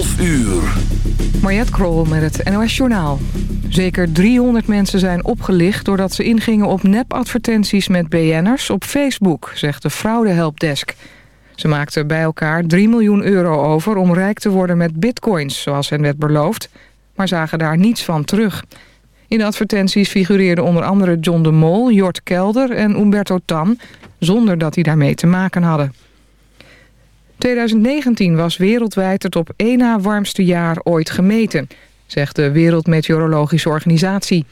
12 uur. Mariette Krol met het NOS Journaal. Zeker 300 mensen zijn opgelicht doordat ze ingingen op nepadvertenties met BN'ers op Facebook, zegt de fraudehelpdesk. Ze maakten bij elkaar 3 miljoen euro over om rijk te worden met bitcoins, zoals hen werd beloofd, maar zagen daar niets van terug. In de advertenties figureerden onder andere John de Mol, Jort Kelder en Umberto Tan, zonder dat die daarmee te maken hadden. 2019 was wereldwijd het op één na warmste jaar ooit gemeten, zegt de Wereldmeteorologische Organisatie.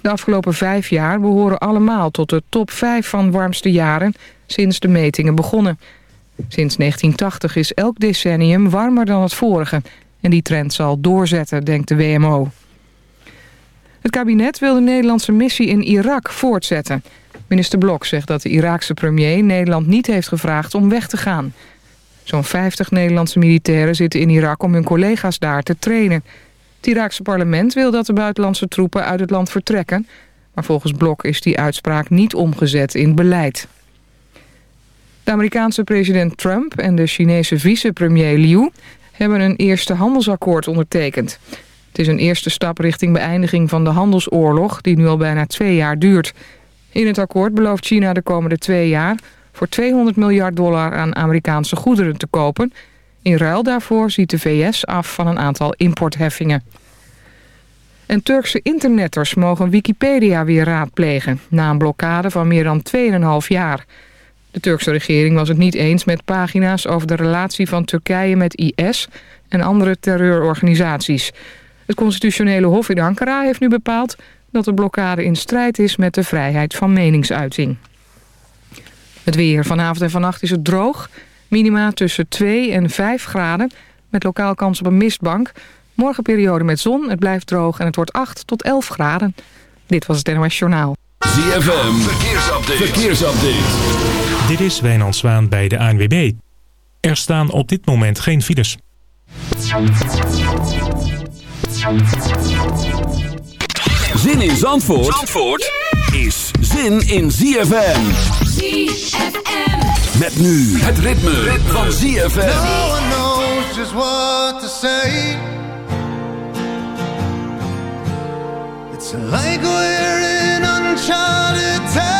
De afgelopen vijf jaar behoren allemaal tot de top vijf van warmste jaren sinds de metingen begonnen. Sinds 1980 is elk decennium warmer dan het vorige en die trend zal doorzetten, denkt de WMO. Het kabinet wil de Nederlandse missie in Irak voortzetten. Minister Blok zegt dat de Iraakse premier Nederland niet heeft gevraagd om weg te gaan. Zo'n 50 Nederlandse militairen zitten in Irak om hun collega's daar te trainen. Het Iraakse parlement wil dat de buitenlandse troepen uit het land vertrekken... maar volgens Blok is die uitspraak niet omgezet in beleid. De Amerikaanse president Trump en de Chinese vicepremier Liu... hebben een eerste handelsakkoord ondertekend. Het is een eerste stap richting beëindiging van de handelsoorlog... die nu al bijna twee jaar duurt. In het akkoord belooft China de komende twee jaar voor 200 miljard dollar aan Amerikaanse goederen te kopen. In ruil daarvoor ziet de VS af van een aantal importheffingen. En Turkse internetters mogen Wikipedia weer raadplegen... na een blokkade van meer dan 2,5 jaar. De Turkse regering was het niet eens met pagina's over de relatie van Turkije met IS... en andere terreurorganisaties. Het constitutionele hof in Ankara heeft nu bepaald... dat de blokkade in strijd is met de vrijheid van meningsuiting. Het weer. Vanavond en vannacht is het droog. Minima tussen 2 en 5 graden. Met lokaal kans op een mistbank. Morgen periode met zon. Het blijft droog en het wordt 8 tot 11 graden. Dit was het NOS Journaal. ZFM. Verkeersupdate. Verkeersupdate. Dit is Wijnand Zwaan bij de ANWB. Er staan op dit moment geen files. Zin in Zandvoort? Zandvoort? is zin in ZFM. ZFM. Met nu het ritme, ritme. van ZFM. No one knows just what to say. It's like we're in uncharted territory.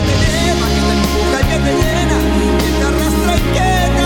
Que te lleva, que te empuja y que te llena, que te arrastra y que te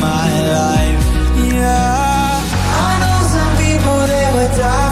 my life. Yeah, I know some people they would die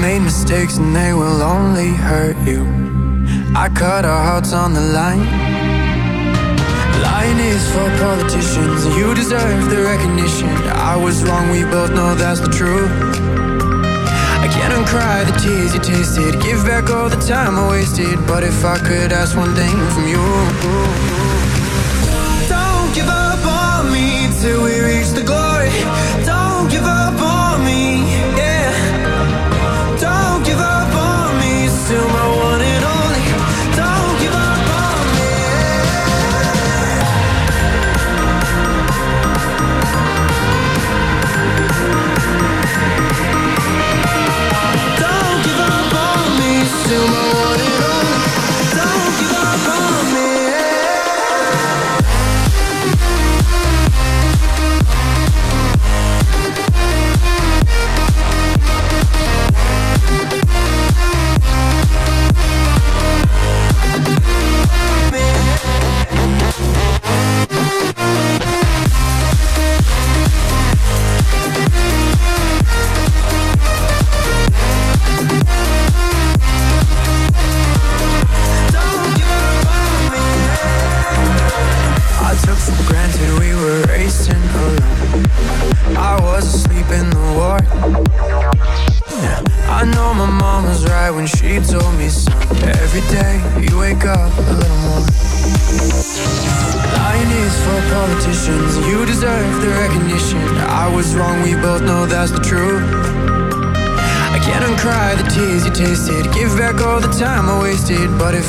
made mistakes and they will only hurt you. I cut our hearts on the line. Lying is for politicians, you deserve the recognition. I was wrong, we both know that's the truth. I can't uncry the tears you tasted, give back all the time I wasted. But if I could ask one thing from you.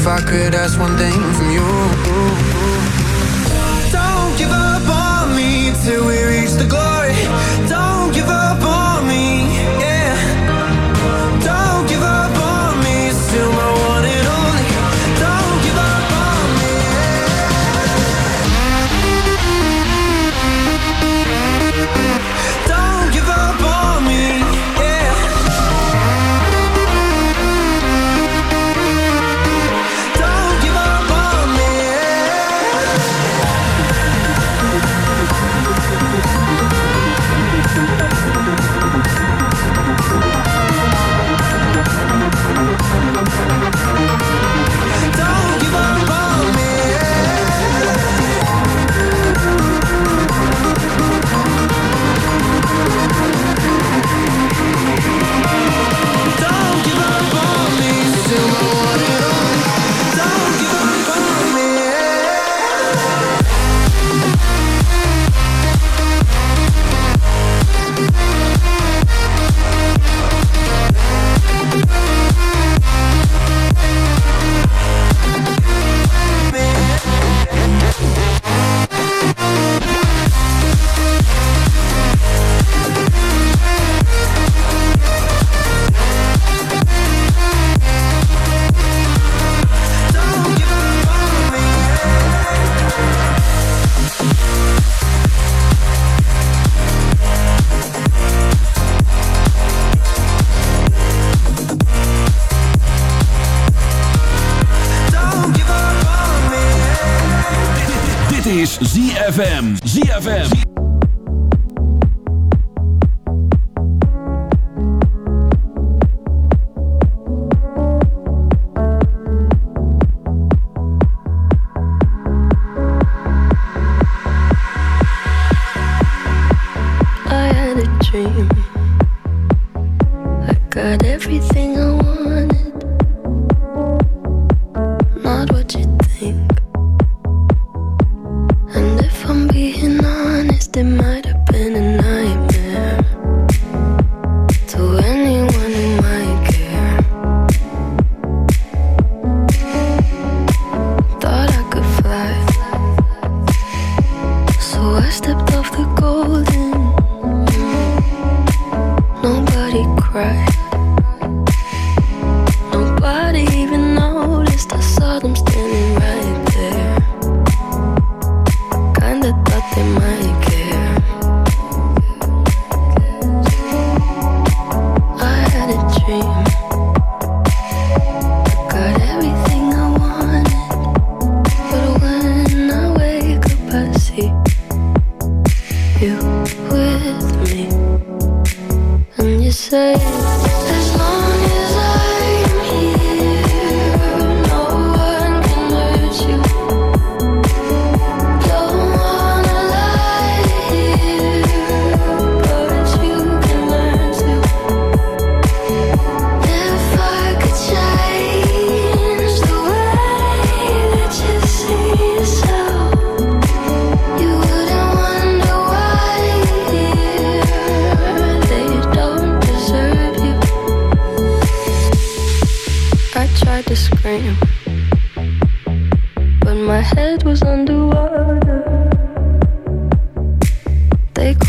If I could ask one thing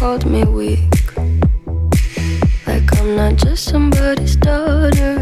called me weak, like I'm not just somebody's daughter.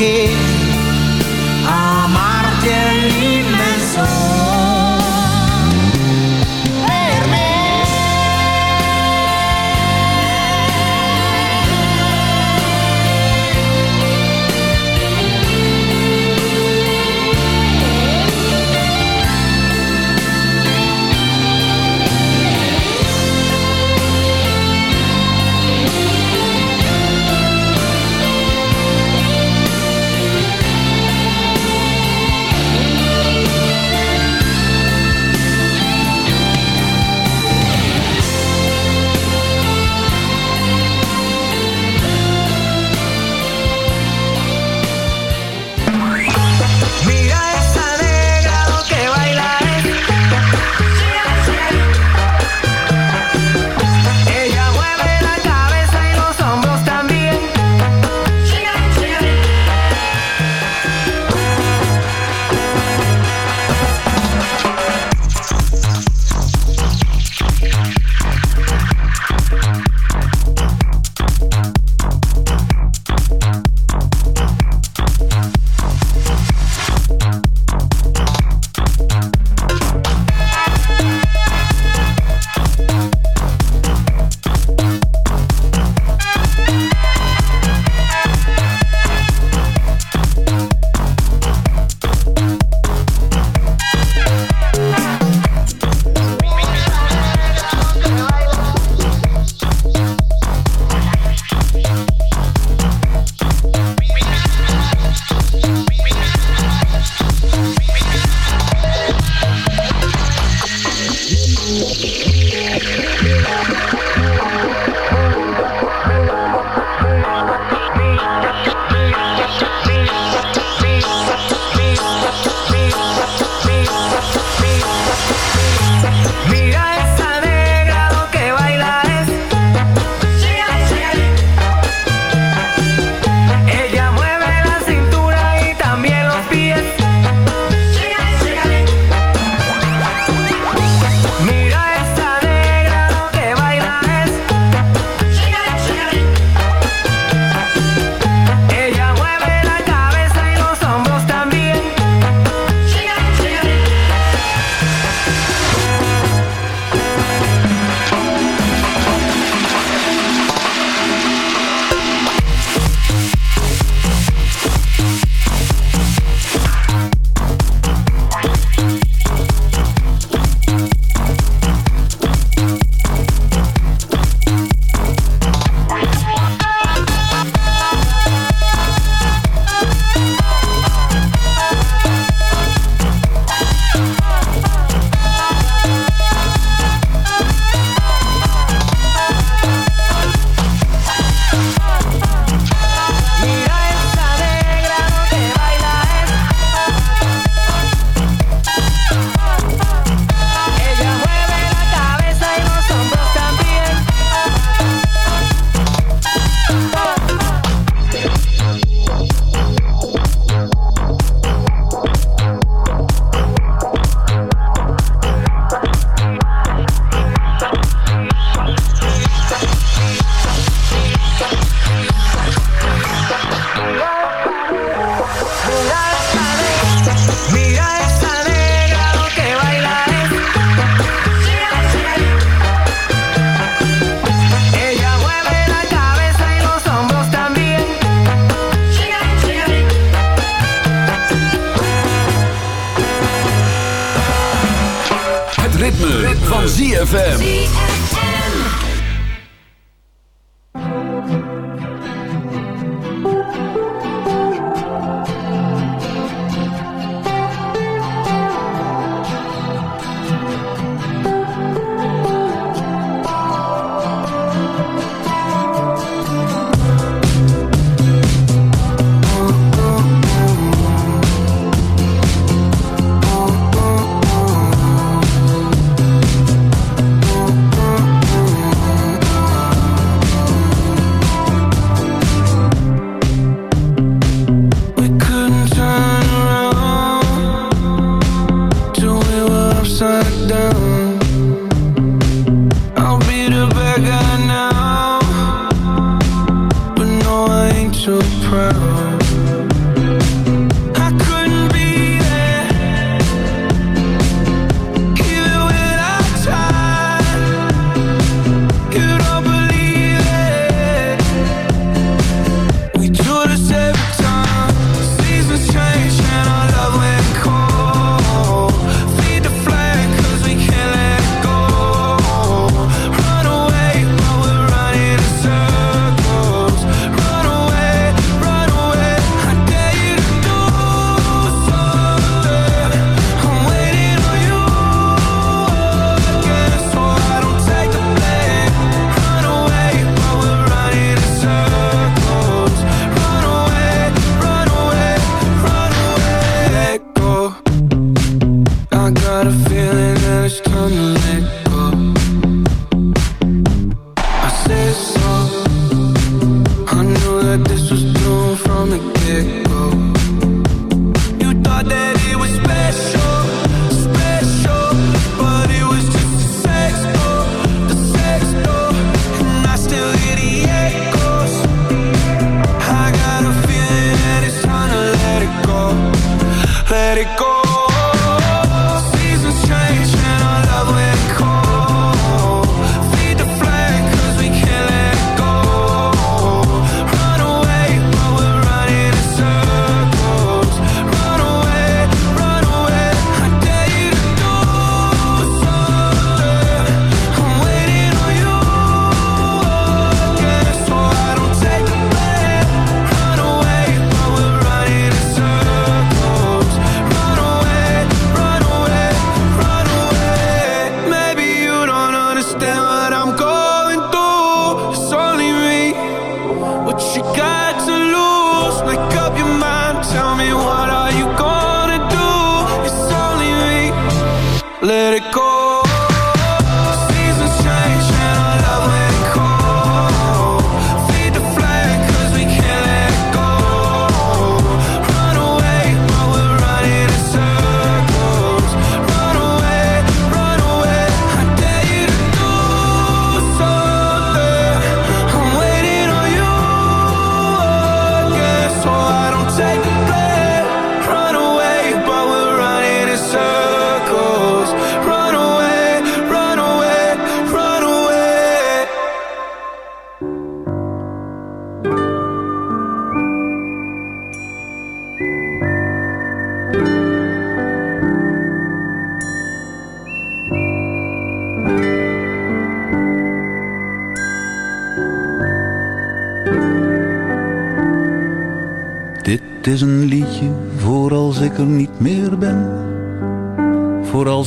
okay ZFM.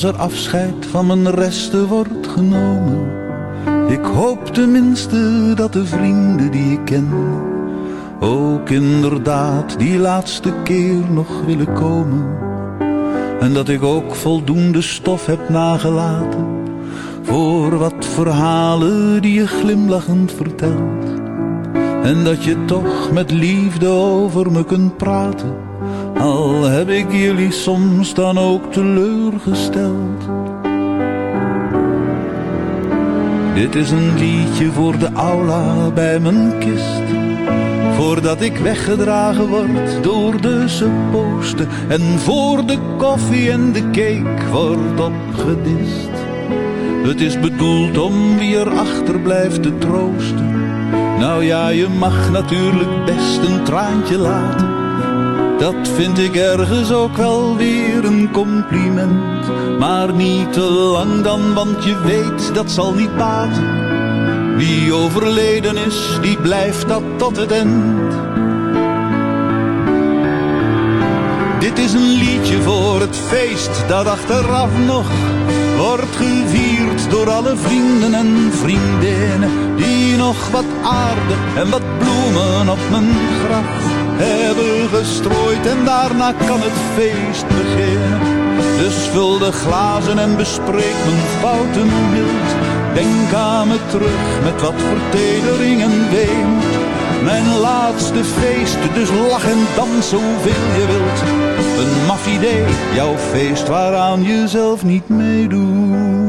als er afscheid van mijn resten wordt genomen. Ik hoop tenminste dat de vrienden die ik ken, ook inderdaad die laatste keer nog willen komen. En dat ik ook voldoende stof heb nagelaten voor wat verhalen die je glimlachend vertelt. En dat je toch met liefde over me kunt praten al heb ik jullie soms dan ook teleurgesteld. Dit is een liedje voor de aula bij mijn kist. Voordat ik weggedragen word door de supposten. En voor de koffie en de cake wordt opgedist. Het is bedoeld om wie er achterblijft te troosten. Nou ja, je mag natuurlijk best een traantje laten dat vind ik ergens ook wel weer een compliment. Maar niet te lang dan, want je weet dat zal niet baten. Wie overleden is, die blijft dat tot het eind. Dit is een liedje voor het feest dat achteraf nog wordt gevierd door alle vrienden en vriendinnen die nog wat aarde en wat bloemen op mijn graf hebben gestrooid en daarna kan het feest beginnen. Dus vul de glazen en bespreek mijn fouten mild. Denk aan me terug met wat vertedering en weemoed. Mijn laatste feest, dus lach en dans zoveel je wilt. Een maf idee, jouw feest waaraan je zelf niet meedoet.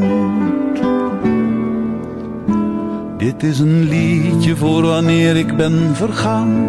Dit is een liedje voor wanneer ik ben vergaan.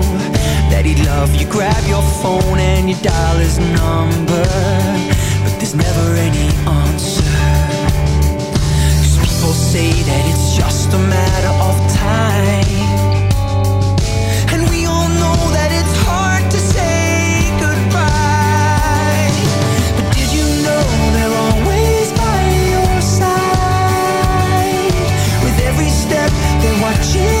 love? You grab your phone and you dial his number, but there's never any answer. 'Cause people say that it's just a matter of time. And we all know that it's hard to say goodbye. But did you know they're always by your side? With every step, they're watching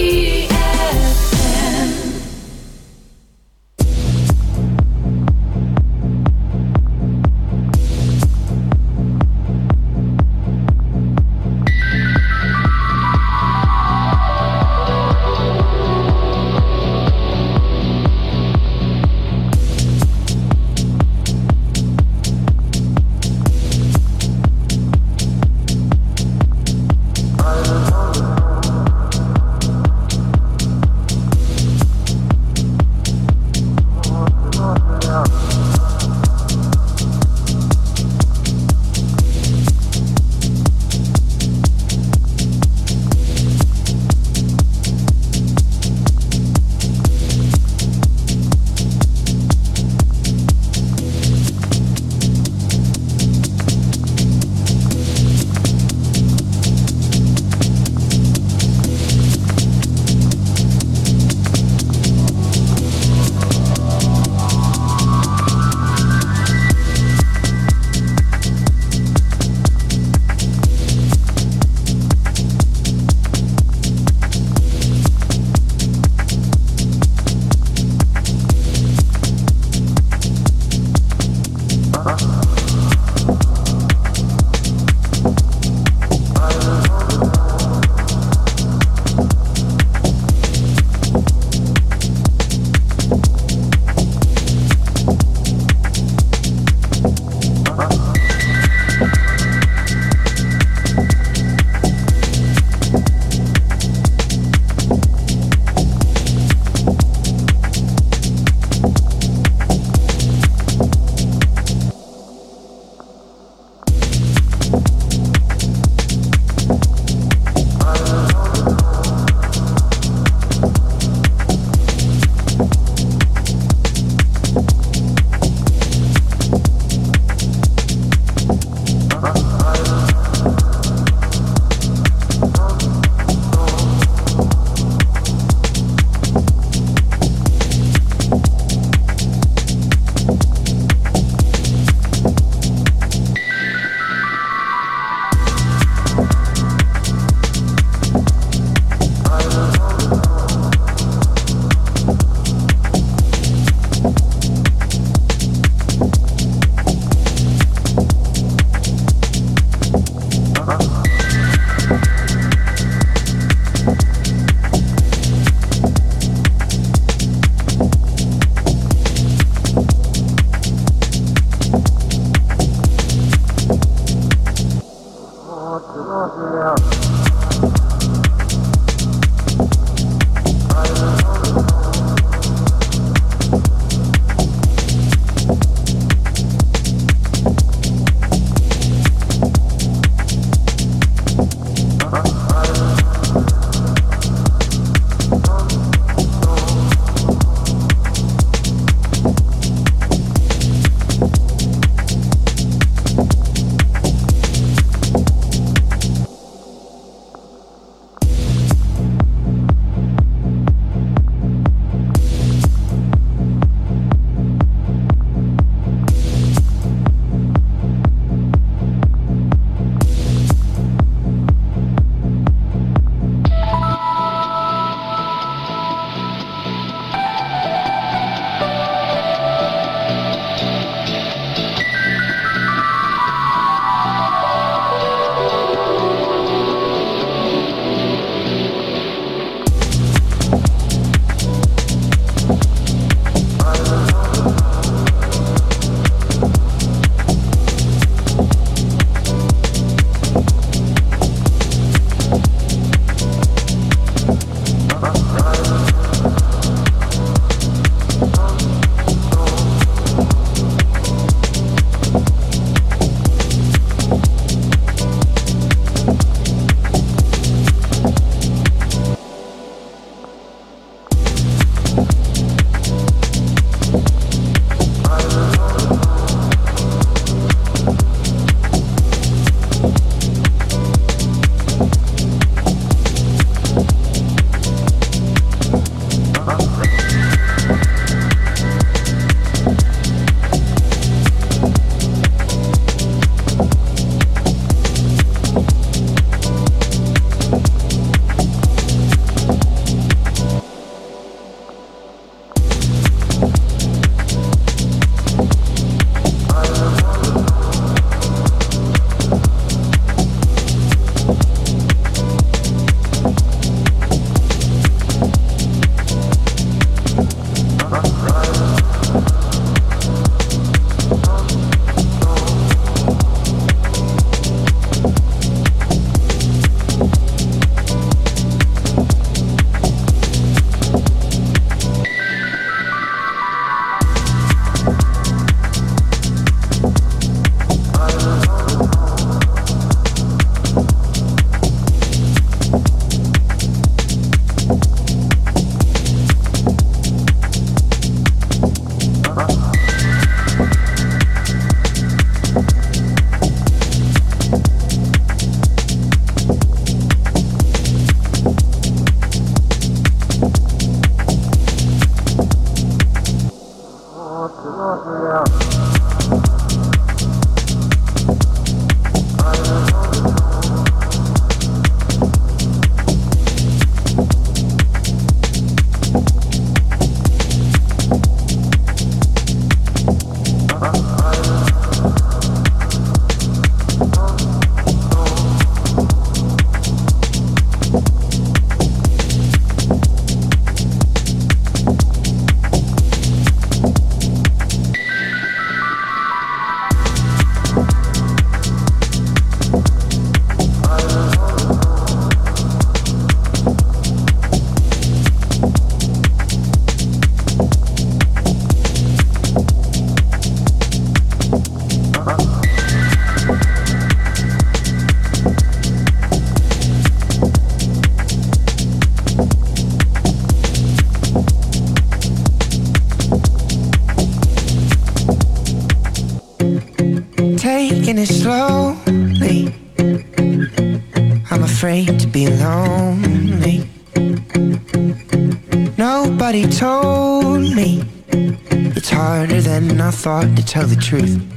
tell the truth.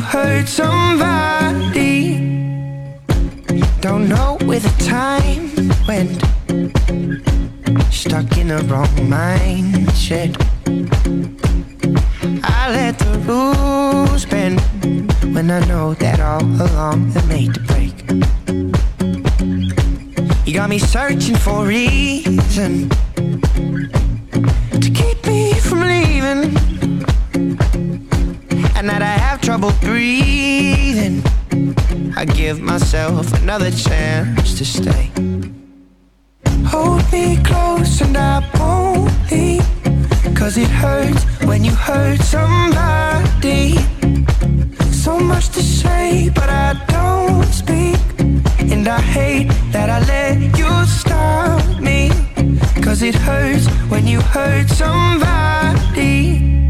You hurt somebody. Don't know where the time went. Stuck in the wrong mindset. I let the rules bend when I know that all along they're made to break. You got me searching for reason to keep me from leaving, and that I trouble breathing. I give myself another chance to stay. Hold me close and I won't leave. Cause it hurts when you hurt somebody. So much to say, but I don't speak. And I hate that I let you stop me. Cause it hurts when you hurt somebody.